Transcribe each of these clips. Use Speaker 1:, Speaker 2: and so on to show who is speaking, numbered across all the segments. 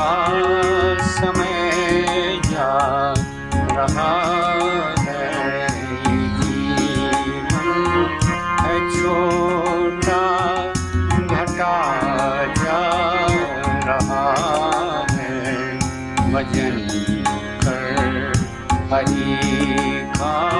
Speaker 1: हरि समय जा रहा है छोटा घटा जा रहा है। कर हरि का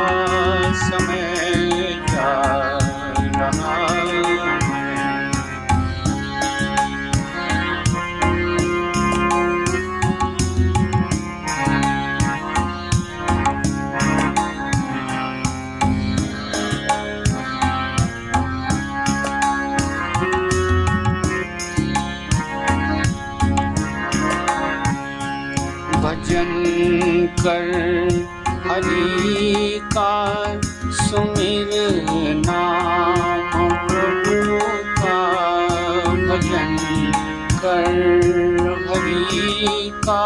Speaker 1: का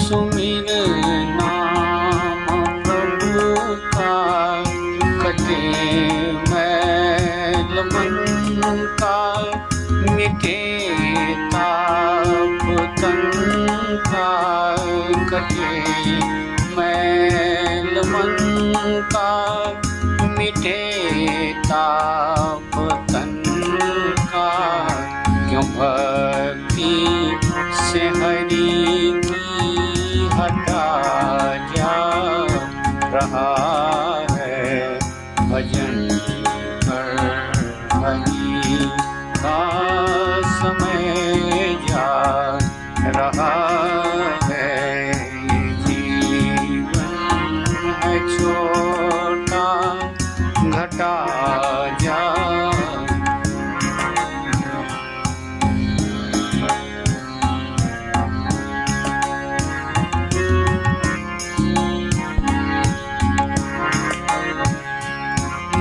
Speaker 1: सुमिर नाम का कटे मैल मन का मिटे ताप तन का कटे मैल मन का मिटे ताप से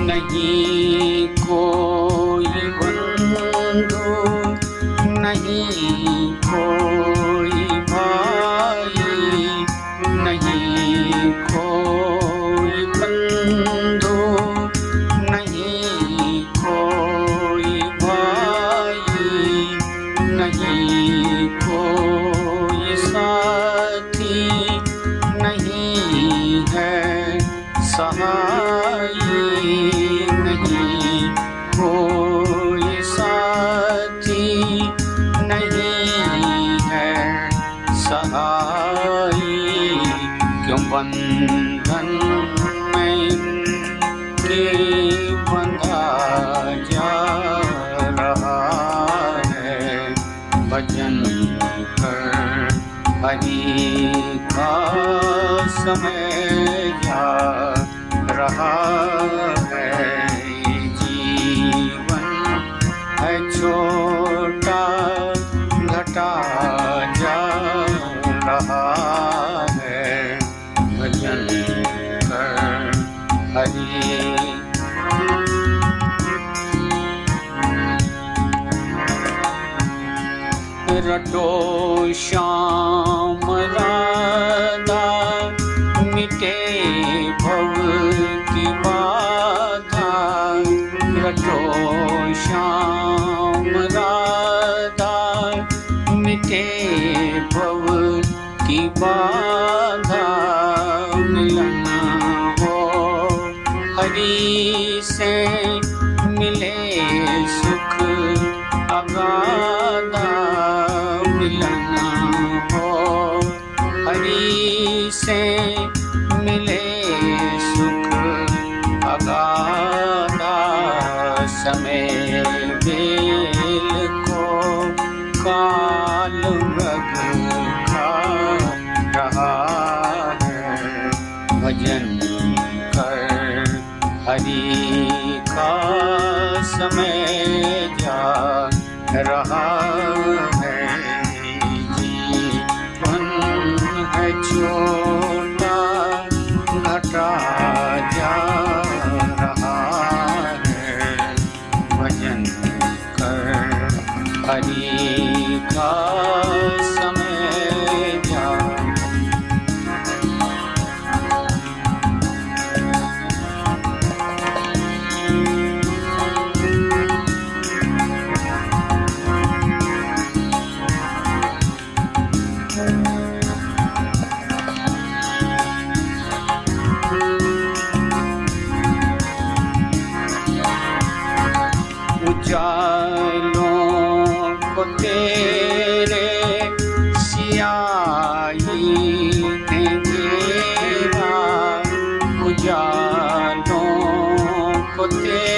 Speaker 1: नहीं कोई बंधु नहीं कोई हरि का समय जा रहा है? जीवन है छोटा घटा रटो श्याम राधा, मिटे भव की बाधा। रटो श्याम राधा, मिटे भव की बाधा। मिलन हो हरि से मिले सुख अगाधा। से porque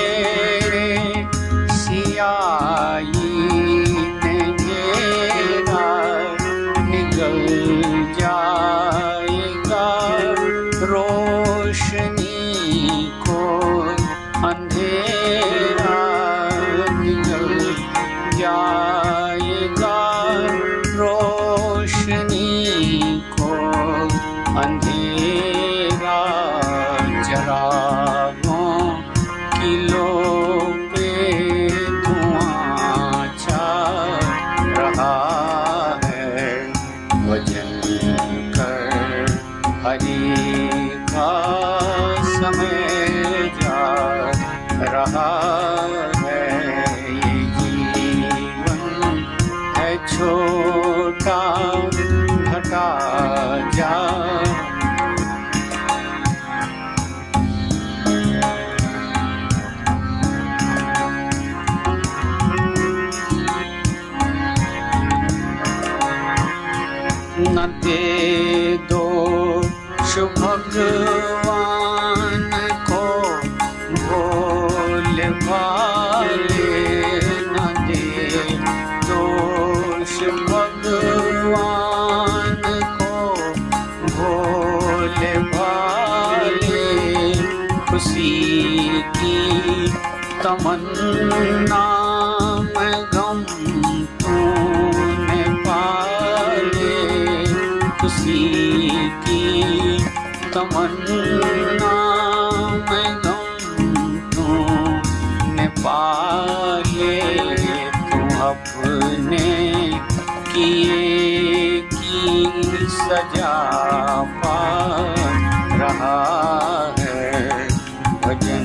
Speaker 1: घटा जा न दे दो भगवान को भोले भाले की तमन्ना में गम तूने पाले। खुशी की तमन्ना में गम तूने पाले। तू अपने किए की सजा पा रहा है। again.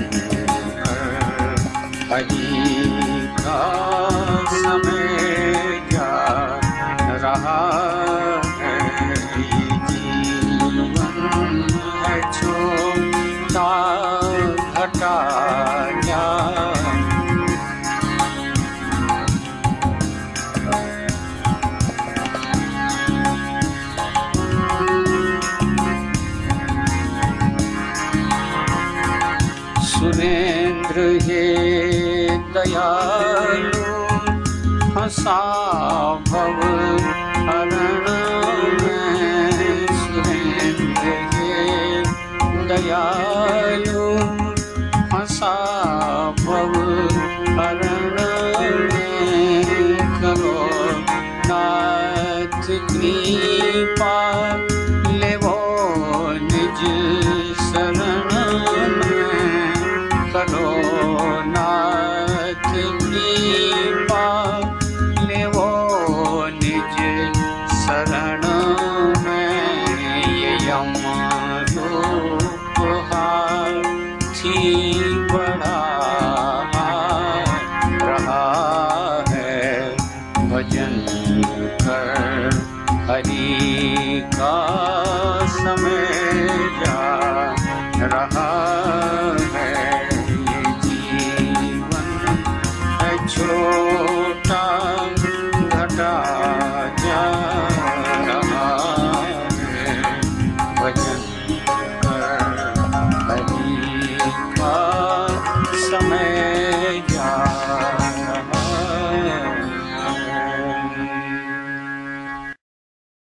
Speaker 1: दयालु हंसा भव हरण में सुरेंद्र हे दयालु हंसा भव हरण हरि का समय जा रहा है। जीवन है छोटा घटा।